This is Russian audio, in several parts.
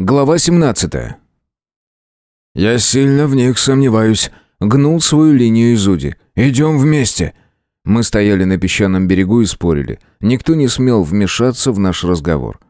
Глава 17. «Я сильно в них сомневаюсь», — гнул свою линию Изуди. «Идем вместе». Мы стояли на песчаном берегу и спорили. Никто не смел вмешаться в наш разговор.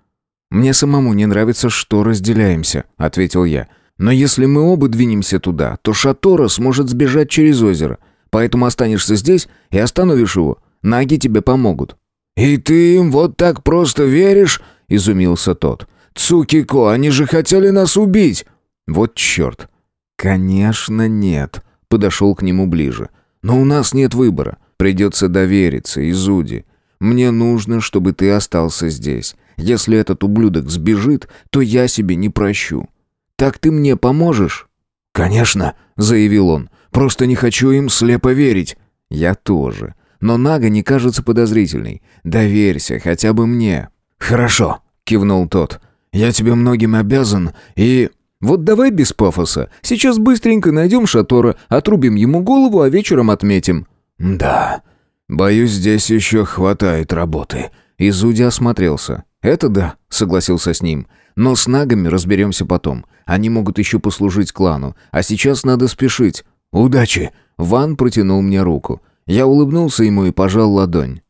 «Мне самому не нравится, что разделяемся», — ответил я. «Но если мы оба двинемся туда, то Шатора сможет сбежать через озеро. Поэтому останешься здесь и остановишь его. Наги тебе помогут». «И ты им вот так просто веришь?» — изумился тот. «Цукико, они же хотели нас убить!» «Вот черт!» «Конечно нет!» — подошел к нему ближе. «Но у нас нет выбора. Придется довериться, Изуди. Мне нужно, чтобы ты остался здесь. Если этот ублюдок сбежит, то я себе не прощу. Так ты мне поможешь?» «Конечно!» — заявил он. «Просто не хочу им слепо верить». «Я тоже. Но Нага не кажется подозрительной. Доверься хотя бы мне». «Хорошо», — кивнул тот. Я тебе многим обязан, и...» «Вот давай без пафоса. Сейчас быстренько найдем Шатора, отрубим ему голову, а вечером отметим». «Да. Боюсь, здесь еще хватает работы». Изуди осмотрелся. «Это да», — согласился с ним. «Но с нагами разберемся потом. Они могут еще послужить клану. А сейчас надо спешить». «Удачи!» Ван протянул мне руку. Я улыбнулся ему и пожал ладонь.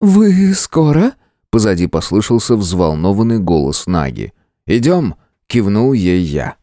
«Вы скоро?» Позади послышался взволнованный голос Наги. «Идем!» — кивнул ей я.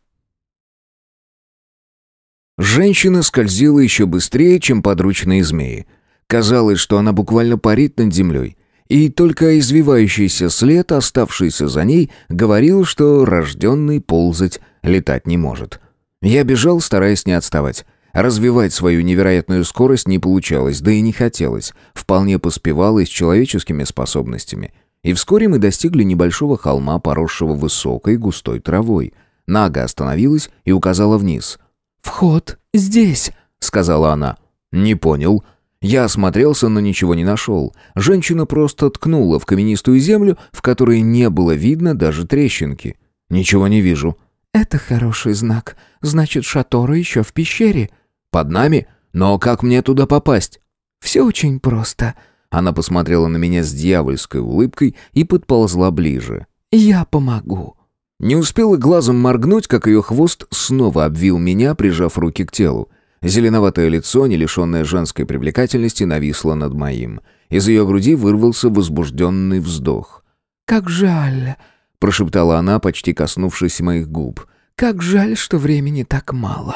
Женщина скользила еще быстрее, чем подручные змеи. Казалось, что она буквально парит над землей. И только извивающийся след, оставшийся за ней, говорил, что рожденный ползать летать не может. Я бежал, стараясь не отставать. Развивать свою невероятную скорость не получалось, да и не хотелось. Вполне поспевал и с человеческими способностями. И вскоре мы достигли небольшого холма, поросшего высокой густой травой. Нага остановилась и указала вниз. «Вход здесь», — сказала она. «Не понял». Я осмотрелся, но ничего не нашел. Женщина просто ткнула в каменистую землю, в которой не было видно даже трещинки. «Ничего не вижу». «Это хороший знак. Значит, Шатора еще в пещере». «Под нами? Но как мне туда попасть?» «Все очень просто. Она посмотрела на меня с дьявольской улыбкой и подползла ближе. «Я помогу». Не успела глазом моргнуть, как ее хвост снова обвил меня, прижав руки к телу. Зеленоватое лицо, не лишенное женской привлекательности, нависло над моим. Из ее груди вырвался возбужденный вздох. «Как жаль», — прошептала она, почти коснувшись моих губ. «Как жаль, что времени так мало»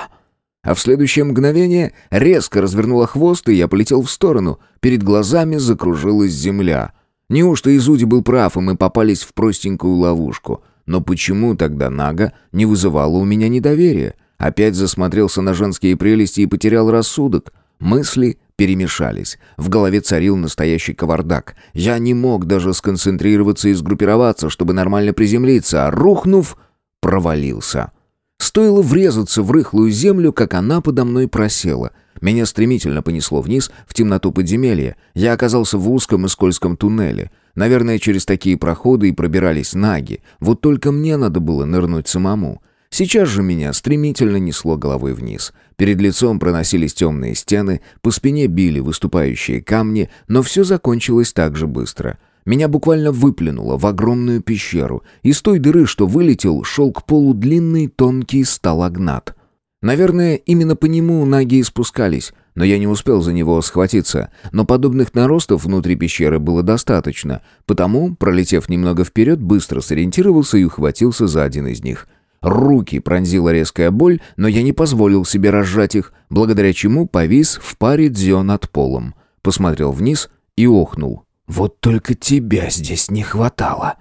а в следующее мгновение резко развернула хвост, и я полетел в сторону. Перед глазами закружилась земля. Неужто Изуди был прав, и мы попались в простенькую ловушку? Но почему тогда Нага не вызывала у меня недоверия? Опять засмотрелся на женские прелести и потерял рассудок. Мысли перемешались. В голове царил настоящий кавардак. Я не мог даже сконцентрироваться и сгруппироваться, чтобы нормально приземлиться, а рухнув, провалился. Стоило врезаться в рыхлую землю, как она подо мной просела. Меня стремительно понесло вниз, в темноту подземелья. Я оказался в узком и скользком туннеле. Наверное, через такие проходы и пробирались наги. Вот только мне надо было нырнуть самому. Сейчас же меня стремительно несло головой вниз. Перед лицом проносились темные стены, по спине били выступающие камни, но все закончилось так же быстро — меня буквально выплюнуло в огромную пещеру. Из той дыры, что вылетел, шел к полу длинный тонкий сталагнат. Наверное, именно по нему ноги спускались, но я не успел за него схватиться. Но подобных наростов внутри пещеры было достаточно, потому, пролетев немного вперед, быстро сориентировался и ухватился за один из них. Руки пронзила резкая боль, но я не позволил себе разжать их, благодаря чему повис в паре дзё над полом. Посмотрел вниз и охнул. Вот только тебя здесь не хватало.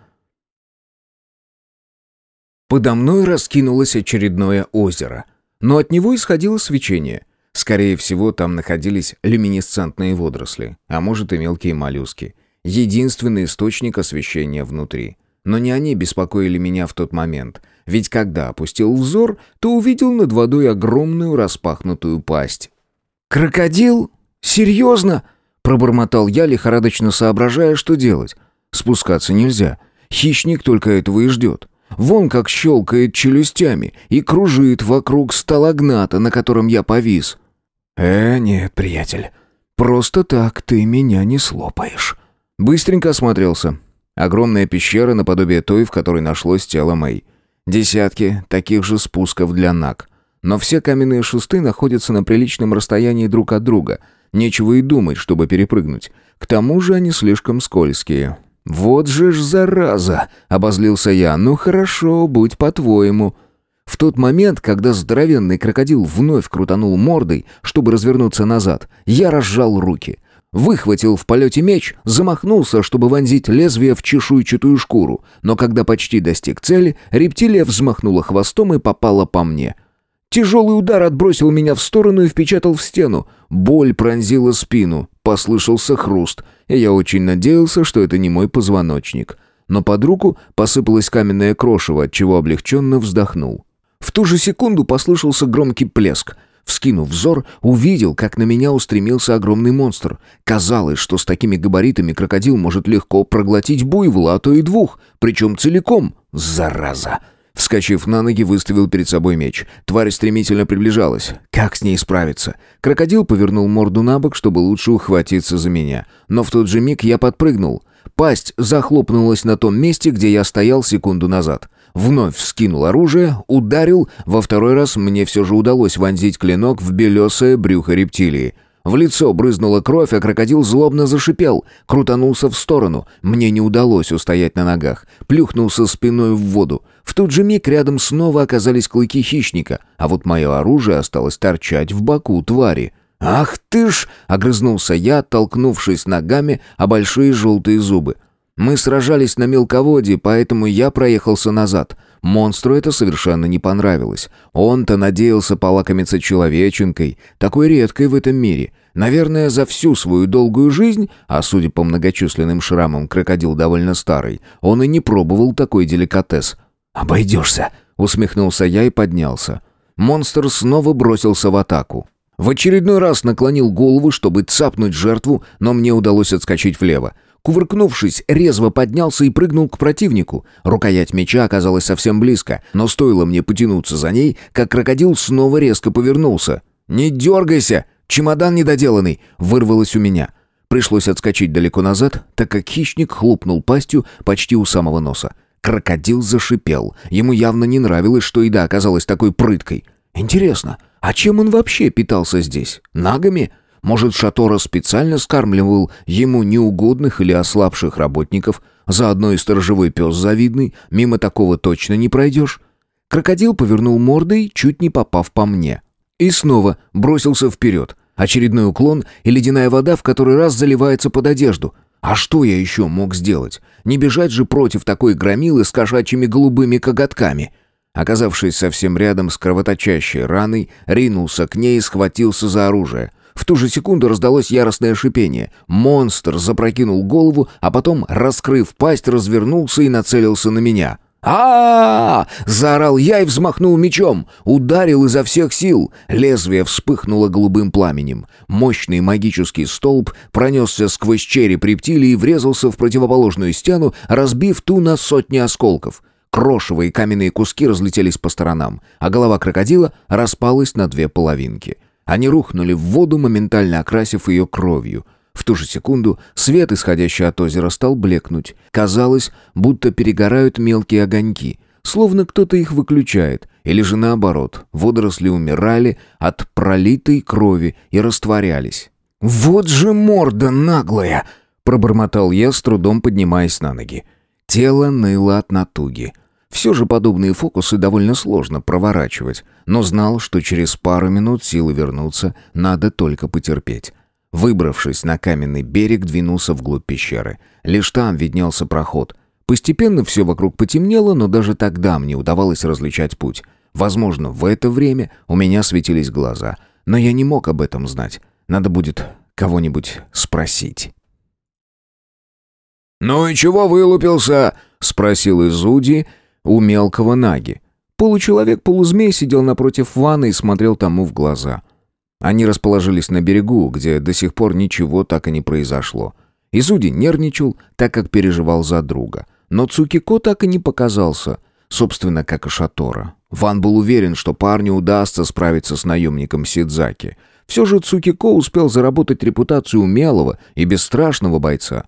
Подо мной раскинулось очередное озеро, но от него исходило свечение. Скорее всего, там находились люминесцентные водоросли, а может и мелкие моллюски. Единственный источник освещения внутри. Но не они беспокоили меня в тот момент, ведь когда опустил взор, то увидел над водой огромную распахнутую пасть. «Крокодил? Серьезно?» Пробормотал я, лихорадочно соображая, что делать. Спускаться нельзя. Хищник только этого и ждет. Вон как щелкает челюстями и кружит вокруг сталагната, на котором я повис. «Э, нет, приятель, просто так ты меня не слопаешь». Быстренько осмотрелся. Огромная пещера наподобие той, в которой нашлось тело Мэй. Десятки таких же спусков для наг. Но все каменные шесты находятся на приличном расстоянии друг от друга. Нечего и думать, чтобы перепрыгнуть. К тому же они слишком скользкие. «Вот же ж зараза!» — обозлился я. «Ну хорошо, будь по-твоему». В тот момент, когда здоровенный крокодил вновь крутанул мордой, чтобы развернуться назад, я разжал руки. Выхватил в полете меч, замахнулся, чтобы вонзить лезвие в чешуйчатую шкуру, но когда почти достиг цели, рептилия взмахнула хвостом и попала по мне. Тяжелый удар отбросил меня в сторону и впечатал в стену. Боль пронзила спину, послышался хруст, и я очень надеялся, что это не мой позвоночник. Но под руку посыпалось каменное крошево, от чего облегченно вздохнул. В ту же секунду послышался громкий плеск. Вскинув взор, увидел, как на меня устремился огромный монстр. Казалось, что с такими габаритами крокодил может легко проглотить буйвола, а то и двух, причем целиком. Зараза! Вскочив на ноги, выставил перед собой меч. Тварь стремительно приближалась. Как с ней справиться? Крокодил повернул морду на бок, чтобы лучше ухватиться за меня. Но в тот же миг я подпрыгнул. Пасть захлопнулась на том месте, где я стоял секунду назад. Вновь вскинул оружие, ударил. Во второй раз мне все же удалось вонзить клинок в белесое брюхо рептилии. В лицо брызнула кровь, а крокодил злобно зашипел, крутанулся в сторону. Мне не удалось устоять на ногах. Плюхнулся спиной в воду. В тот же миг рядом снова оказались клыки хищника, а вот мое оружие осталось торчать в боку твари. «Ах ты ж!» — огрызнулся я, толкнувшись ногами о большие желтые зубы. Мы сражались на мелководье, поэтому я проехался назад. Монстру это совершенно не понравилось. Он-то надеялся полакомиться человеченкой, такой редкой в этом мире. Наверное, за всю свою долгую жизнь, а судя по многочисленным шрамам, крокодил довольно старый, он и не пробовал такой деликатес. «Обойдешься», — усмехнулся я и поднялся. Монстр снова бросился в атаку. В очередной раз наклонил голову, чтобы цапнуть жертву, но мне удалось отскочить влево. Кувыркнувшись, резво поднялся и прыгнул к противнику. Рукоять меча оказалась совсем близко, но стоило мне потянуться за ней, как крокодил снова резко повернулся. «Не дергайся! Чемодан недоделанный!» — вырвалось у меня. Пришлось отскочить далеко назад, так как хищник хлопнул пастью почти у самого носа. Крокодил зашипел. Ему явно не нравилось, что еда оказалась такой прыткой. «Интересно, а чем он вообще питался здесь? Нагами?» Может, Шатора специально скармливал ему неугодных или ослабших работников? Заодно и сторожевой пес завидный, мимо такого точно не пройдешь. Крокодил повернул мордой, чуть не попав по мне. И снова бросился вперед. Очередной уклон и ледяная вода в который раз заливается под одежду. А что я еще мог сделать? Не бежать же против такой громилы с кошачьими голубыми коготками. Оказавшись совсем рядом с кровоточащей раной, ринулся к ней и схватился за оружие — в ту же секунду раздалось яростное шипение. Монстр запрокинул голову, а потом, раскрыв пасть, развернулся и нацелился на меня. А, -а, заорал я и взмахнул мечом. Ударил изо всех сил. Лезвие вспыхнуло голубым пламенем. Мощный магический столб пронесся сквозь череп рептилии и врезался в противоположную стену, разбив ту на сотни осколков. Крошево и каменные куски разлетелись по сторонам, а голова крокодила распалась на две половинки. Они рухнули в воду, моментально окрасив ее кровью. В ту же секунду свет, исходящий от озера, стал блекнуть. Казалось, будто перегорают мелкие огоньки, словно кто-то их выключает, или же наоборот, водоросли умирали от пролитой крови и растворялись. «Вот же морда наглая!» — пробормотал я, с трудом поднимаясь на ноги. Тело ныло от натуги — все же подобные фокусы довольно сложно проворачивать, но знал, что через пару минут силы вернутся, надо только потерпеть. Выбравшись на каменный берег, двинулся вглубь пещеры. Лишь там виднелся проход. Постепенно все вокруг потемнело, но даже тогда мне удавалось различать путь. Возможно, в это время у меня светились глаза, но я не мог об этом знать. Надо будет кого-нибудь спросить. «Ну и чего вылупился?» — спросил Изуди, — у мелкого наги. Получеловек-полузмей сидел напротив ванны и смотрел тому в глаза. Они расположились на берегу, где до сих пор ничего так и не произошло. Изуди нервничал, так как переживал за друга. Но Цукико так и не показался, собственно, как и Шатора. Ван был уверен, что парню удастся справиться с наемником Сидзаки. Все же Цукико успел заработать репутацию умелого и бесстрашного бойца.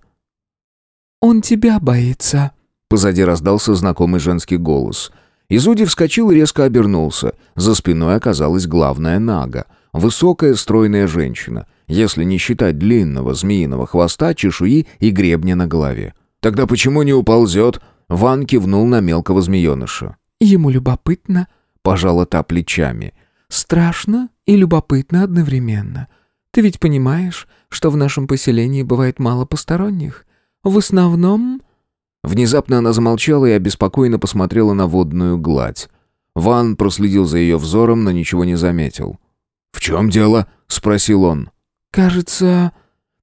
«Он тебя боится», Позади раздался знакомый женский голос. Изуди вскочил и резко обернулся. За спиной оказалась главная Нага. Высокая, стройная женщина, если не считать длинного змеиного хвоста, чешуи и гребня на голове. «Тогда почему не уползет?» Ван кивнул на мелкого змееныша. «Ему любопытно», — пожала та плечами. «Страшно и любопытно одновременно. Ты ведь понимаешь, что в нашем поселении бывает мало посторонних? В основном...» Внезапно она замолчала и обеспокоенно посмотрела на водную гладь. Ван проследил за ее взором, но ничего не заметил. «В чем дело?» — спросил он. «Кажется...»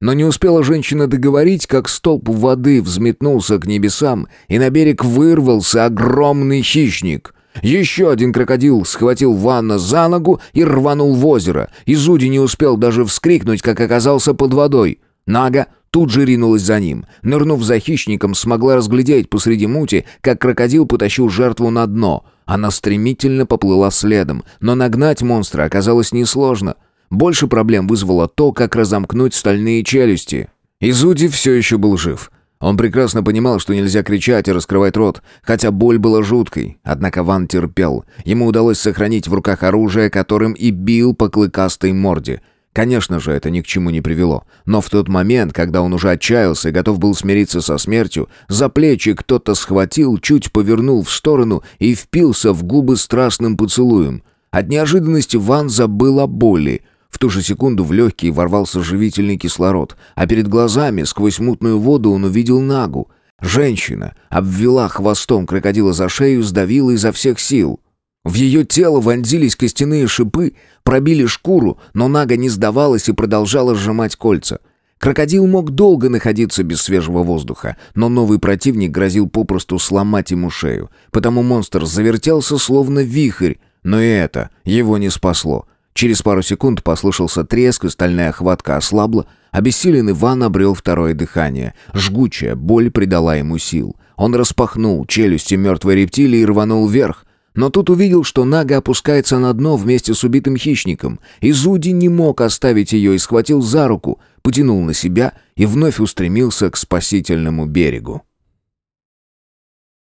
Но не успела женщина договорить, как столб воды взметнулся к небесам, и на берег вырвался огромный хищник. Еще один крокодил схватил Ванна за ногу и рванул в озеро. Изуди не успел даже вскрикнуть, как оказался под водой. Нага тут же ринулась за ним. Нырнув за хищником, смогла разглядеть посреди мути, как крокодил потащил жертву на дно. Она стремительно поплыла следом, но нагнать монстра оказалось несложно. Больше проблем вызвало то, как разомкнуть стальные челюсти. Изуди все еще был жив. Он прекрасно понимал, что нельзя кричать и раскрывать рот, хотя боль была жуткой. Однако Ван терпел. Ему удалось сохранить в руках оружие, которым и бил по клыкастой морде. Конечно же, это ни к чему не привело. Но в тот момент, когда он уже отчаялся и готов был смириться со смертью, за плечи кто-то схватил, чуть повернул в сторону и впился в губы страстным поцелуем. От неожиданности Ван забыл о боли — в ту же секунду в легкие ворвался живительный кислород, а перед глазами сквозь мутную воду он увидел Нагу. Женщина обвела хвостом крокодила за шею, сдавила изо всех сил. В ее тело вонзились костяные шипы, пробили шкуру, но Нага не сдавалась и продолжала сжимать кольца. Крокодил мог долго находиться без свежего воздуха, но новый противник грозил попросту сломать ему шею, потому монстр завертелся словно вихрь, но и это его не спасло. Через пару секунд послышался треск, и стальная хватка ослабла. Обессиленный Ван обрел второе дыхание. Жгучая боль придала ему сил. Он распахнул челюсти мертвой рептилии и рванул вверх. Но тут увидел, что Нага опускается на дно вместе с убитым хищником. Изуди не мог оставить ее и схватил за руку, потянул на себя и вновь устремился к спасительному берегу.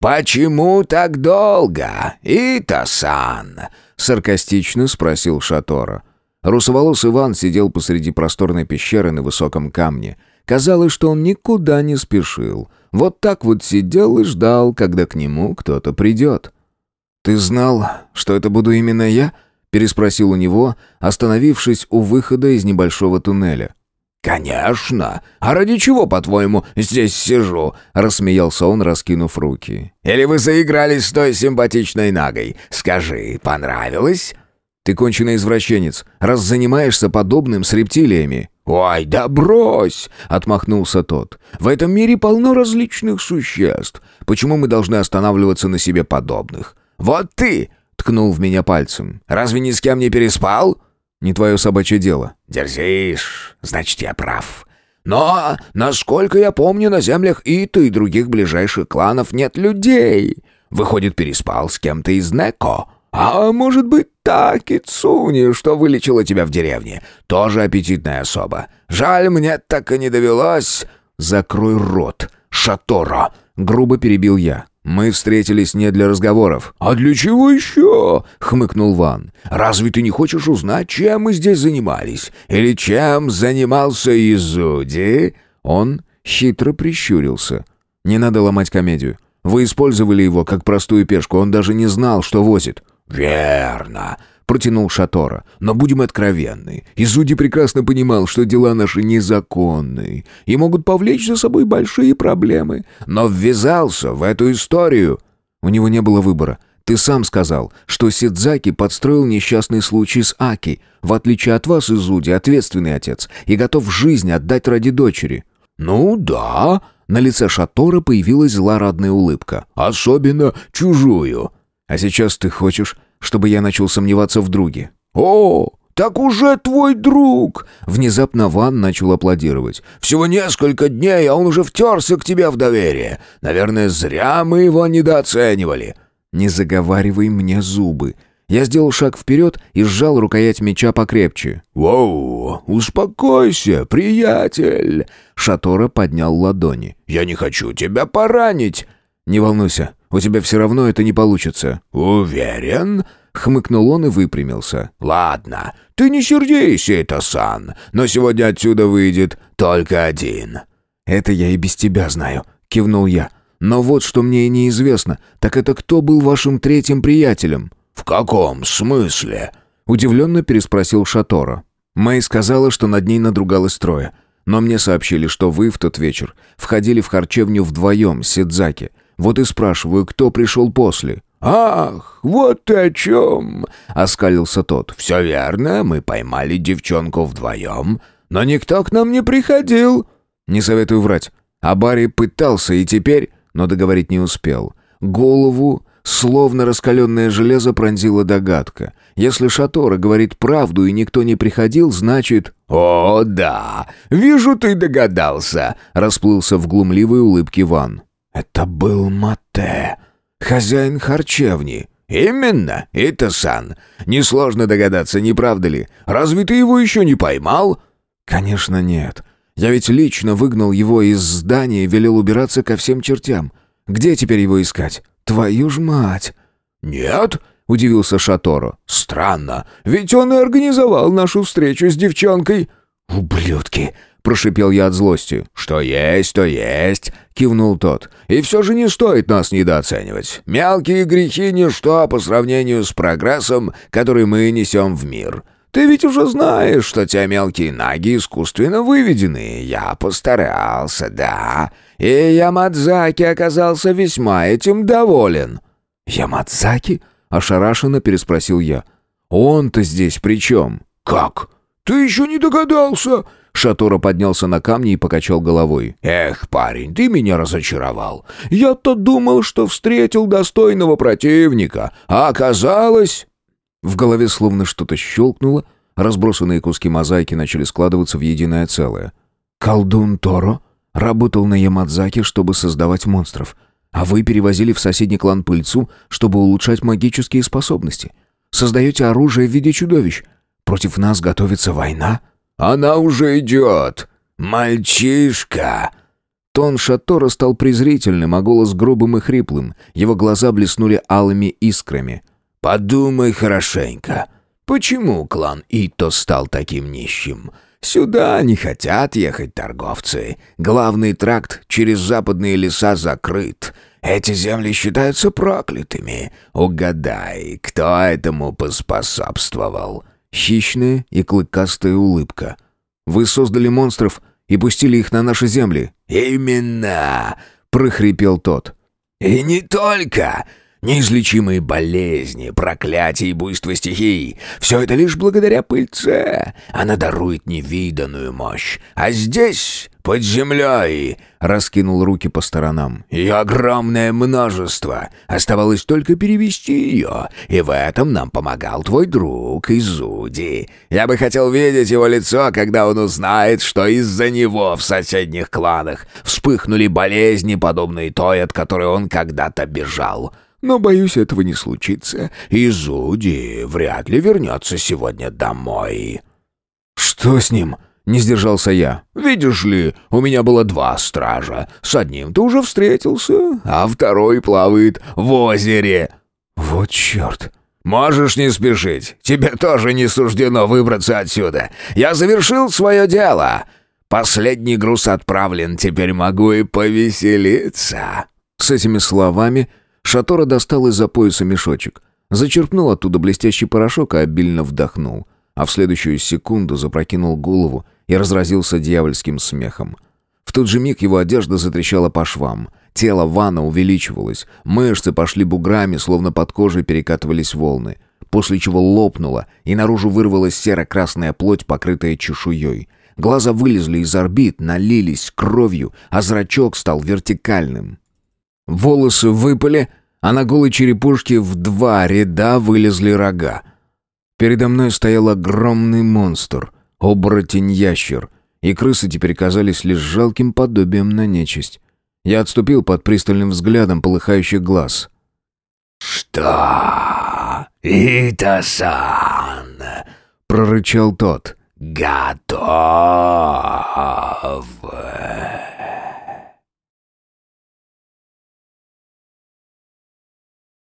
«Почему так долго, Итасан?» саркастично спросил Шатора. Русоволос Иван сидел посреди просторной пещеры на высоком камне. Казалось, что он никуда не спешил. Вот так вот сидел и ждал, когда к нему кто-то придет. «Ты знал, что это буду именно я?» — переспросил у него, остановившись у выхода из небольшого туннеля. «Конечно! А ради чего, по-твоему, здесь сижу?» — рассмеялся он, раскинув руки. «Или вы заигрались с той симпатичной нагой? Скажи, понравилось?» «Ты конченый извращенец, раз занимаешься подобным с рептилиями». «Ой, да брось!» — отмахнулся тот. «В этом мире полно различных существ. Почему мы должны останавливаться на себе подобных? Вот ты!» — ткнул в меня пальцем. «Разве ни с кем не переспал?» Не твое собачье дело». «Дерзишь, значит, я прав. Но, насколько я помню, на землях Ита и других ближайших кланов нет людей. Выходит, переспал с кем-то из Неко. А может быть, та Кицуни, что вылечила тебя в деревне. Тоже аппетитная особа. Жаль, мне так и не довелось. Закрой рот, Шаторо!» — грубо перебил я. «Мы встретились не для разговоров». «А для чего еще?» — хмыкнул Ван. «Разве ты не хочешь узнать, чем мы здесь занимались? Или чем занимался Изуди?» Он хитро прищурился. «Не надо ломать комедию. Вы использовали его как простую пешку, он даже не знал, что возит». «Верно протянул Шатора. «Но будем откровенны. Изуди прекрасно понимал, что дела наши незаконные и могут повлечь за собой большие проблемы. Но ввязался в эту историю». У него не было выбора. Ты сам сказал, что Сидзаки подстроил несчастный случай с Аки. В отличие от вас, Изуди, ответственный отец и готов жизнь отдать ради дочери». «Ну да». На лице Шатора появилась злорадная улыбка. «Особенно чужую». «А сейчас ты хочешь, чтобы я начал сомневаться в друге. «О, так уже твой друг!» Внезапно Ван начал аплодировать. «Всего несколько дней, а он уже втерся к тебе в доверие. Наверное, зря мы его недооценивали». «Не заговаривай мне зубы». Я сделал шаг вперед и сжал рукоять меча покрепче. «Воу, успокойся, приятель!» Шатора поднял ладони. «Я не хочу тебя поранить!» «Не волнуйся, У тебя все равно это не получится». «Уверен?» — хмыкнул он и выпрямился. «Ладно, ты не сердись, это сан, но сегодня отсюда выйдет только один». «Это я и без тебя знаю», — кивнул я. «Но вот что мне и неизвестно, так это кто был вашим третьим приятелем?» «В каком смысле?» — удивленно переспросил Шатора. Мэй сказала, что над ней надругалось трое. Но мне сообщили, что вы в тот вечер входили в харчевню вдвоем с Сидзаки. Вот и спрашиваю, кто пришел после?» «Ах, вот ты о чем!» — оскалился тот. «Все верно, мы поймали девчонку вдвоем, но никто к нам не приходил». «Не советую врать. А Барри пытался и теперь...» Но договорить не успел. Голову Словно раскаленное железо пронзила догадка. Если Шатора говорит правду и никто не приходил, значит... «О, да! Вижу, ты догадался!» — расплылся в глумливой улыбке Ван. «Это был Мате, хозяин харчевни». «Именно, Итасан. Несложно догадаться, не правда ли? Разве ты его еще не поймал?» «Конечно нет. Я ведь лично выгнал его из здания и велел убираться ко всем чертям. Где теперь его искать?» «Твою ж мать!» «Нет?» — удивился Шаторо. «Странно, ведь он и организовал нашу встречу с девчонкой». «Ублюдки!» — прошипел я от злости. «Что есть, то есть!» — кивнул тот. «И все же не стоит нас недооценивать. Мелкие грехи — ничто по сравнению с прогрессом, который мы несем в мир. Ты ведь уже знаешь, что те мелкие наги искусственно выведены. Я постарался, да. И Ямадзаки оказался весьма этим доволен». «Ямадзаки?» — ошарашенно переспросил я. «Он-то здесь при чем?» «Как? Ты еще не догадался?» Шатора поднялся на камни и покачал головой. «Эх, парень, ты меня разочаровал. Я-то думал, что встретил достойного противника, а оказалось...» В голове словно что-то щелкнуло, разбросанные куски мозаики начали складываться в единое целое. «Колдун Торо работал на Ямадзаке, чтобы создавать монстров, а вы перевозили в соседний клан пыльцу, чтобы улучшать магические способности. Создаете оружие в виде чудовищ. Против нас готовится война?» «Она уже идет! Мальчишка!» Тон Шатора стал презрительным, а голос грубым и хриплым. Его глаза блеснули алыми искрами. Подумай хорошенько. Почему клан Ито стал таким нищим? Сюда не хотят ехать торговцы. Главный тракт через западные леса закрыт. Эти земли считаются проклятыми. Угадай, кто этому поспособствовал?» Хищная и клыкастая улыбка. «Вы создали монстров и пустили их на наши земли». «Именно!» — прохрипел тот. «И не только! Неизлечимые болезни, проклятия и буйство стихий — все это лишь благодаря пыльце. Она дарует невиданную мощь. А здесь, под землей, — раскинул руки по сторонам, — ее огромное множество. Оставалось только перевести ее, и в этом нам помогал твой друг Изуди. Я бы хотел видеть его лицо, когда он узнает, что из-за него в соседних кланах вспыхнули болезни, подобные той, от которой он когда-то бежал». Но, боюсь, этого не случится, и Зуди вряд ли вернется сегодня домой». «Что с ним?» — не сдержался я. «Видишь ли, у меня было два стража. С одним ты уже встретился, а второй плавает в озере». «Вот черт!» «Можешь не спешить. Тебе тоже не суждено выбраться отсюда. Я завершил свое дело. Последний груз отправлен, теперь могу и повеселиться». С этими словами Шатора достал из-за пояса мешочек, зачерпнул оттуда блестящий порошок и обильно вдохнул, а в следующую секунду запрокинул голову и разразился дьявольским смехом. В тот же миг его одежда затрещала по швам. Тело Вана увеличивалось, мышцы пошли буграми, словно под кожей перекатывались волны, после чего лопнуло, и наружу вырвалась серо-красная плоть, покрытая чешуей. Глаза вылезли из орбит, налились кровью, а зрачок стал вертикальным. Волосы выпали, а на голой черепушке в два ряда вылезли рога. Передо мной стоял огромный монстр, оборотень-ящер, и крысы теперь казались лишь жалким подобием на нечисть. Я отступил под пристальным взглядом полыхающих глаз. «Что? Итасан?» — прорычал тот. «Готов!»